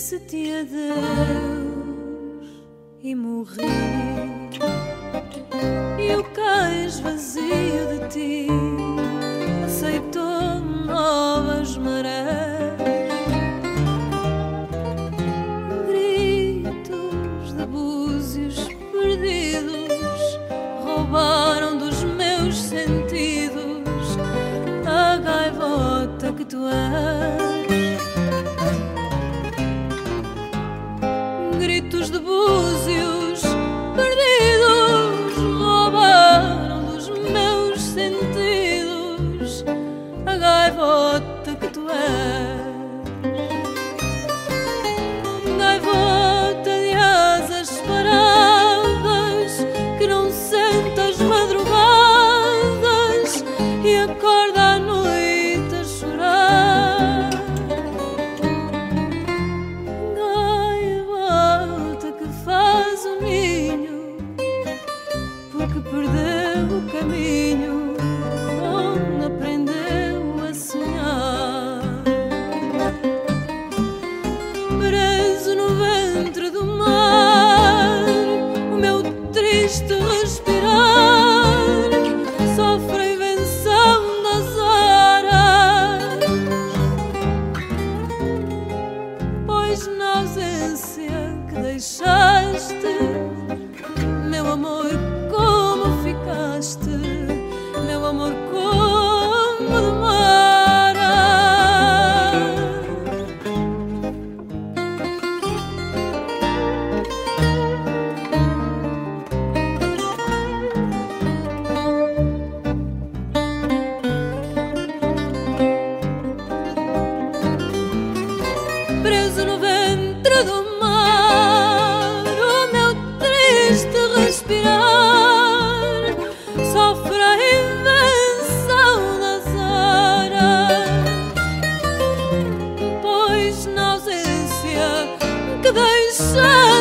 disse-te adeus e morri. E o cais vazio de ti aceitou novas marés. Gritos de búzios perdidos roubaram dos meus sentidos a gaivota que tu és. de búzios perdidos roubaram dos meus sentidos a gaivota que tu és. caminho onde aprendeu a sonhar. Preso no ventre do mar, o meu triste respirar sofre a invenção das horas, pois na ausência que deixaste. Those. ben